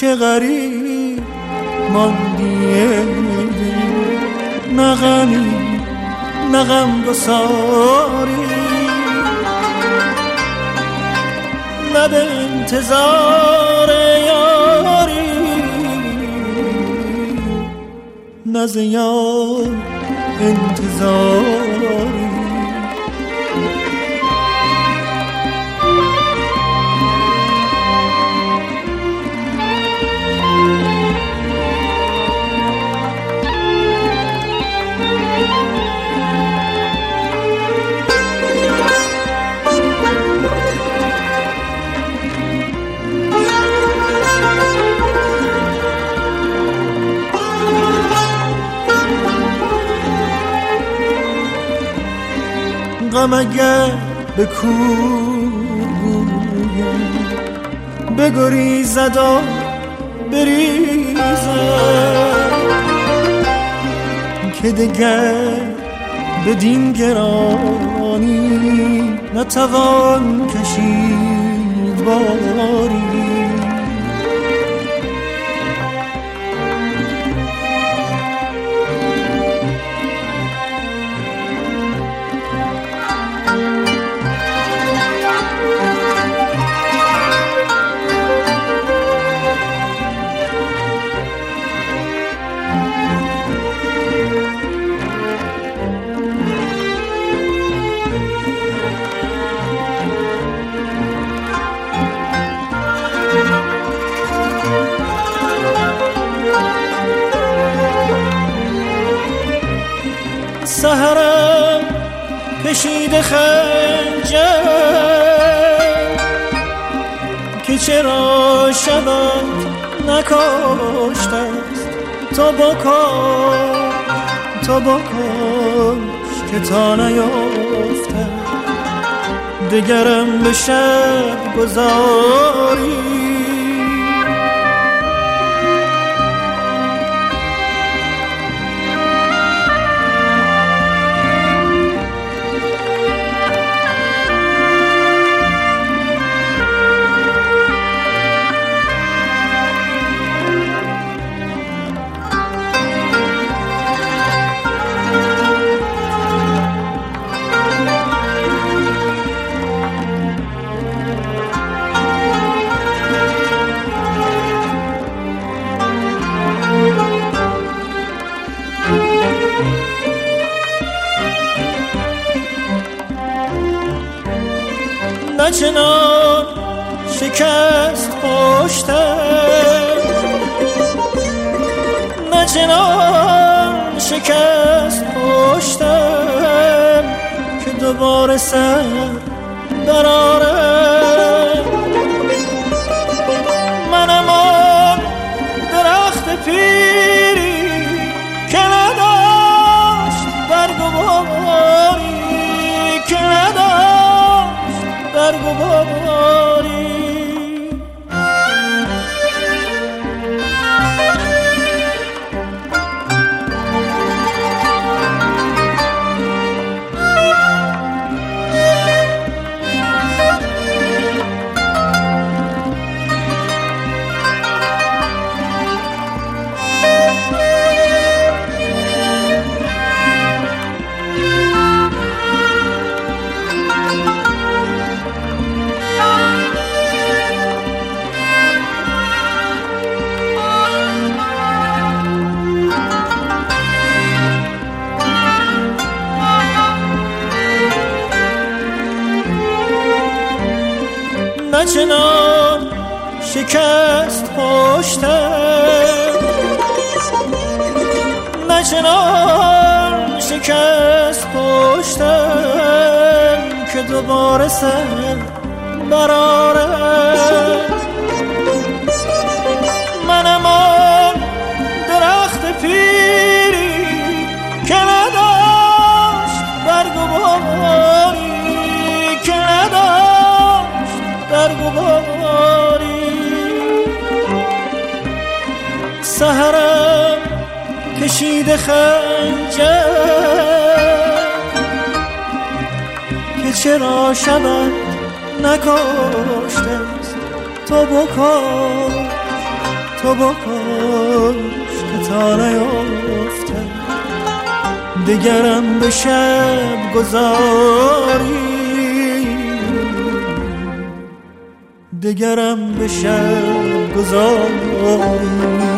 که غریب ماندی نغمی نغم بساری نه به انتظار یاری. نه انتظاری غم اگر به بگریزد و بریزد. که دگر بدین گرانی نتوان کشید باری. سهرم کشیده خنجر که چرا شبت نکاشت است؟ تا بکن تا بکش که تا نیافته. دگرم به شب گذاری چنان شکست پشتم. نه چنان شکست پشتم که دوباره سر برارم منم آن درخت پیری شکست پشتم نه چنان شکست پشتم که دوباره سر براره خنجر که چرا شبت نکاشته تو بکن تو بکش که تا نیافته دگرم به شب گذاری. دگرم به شب گذاری.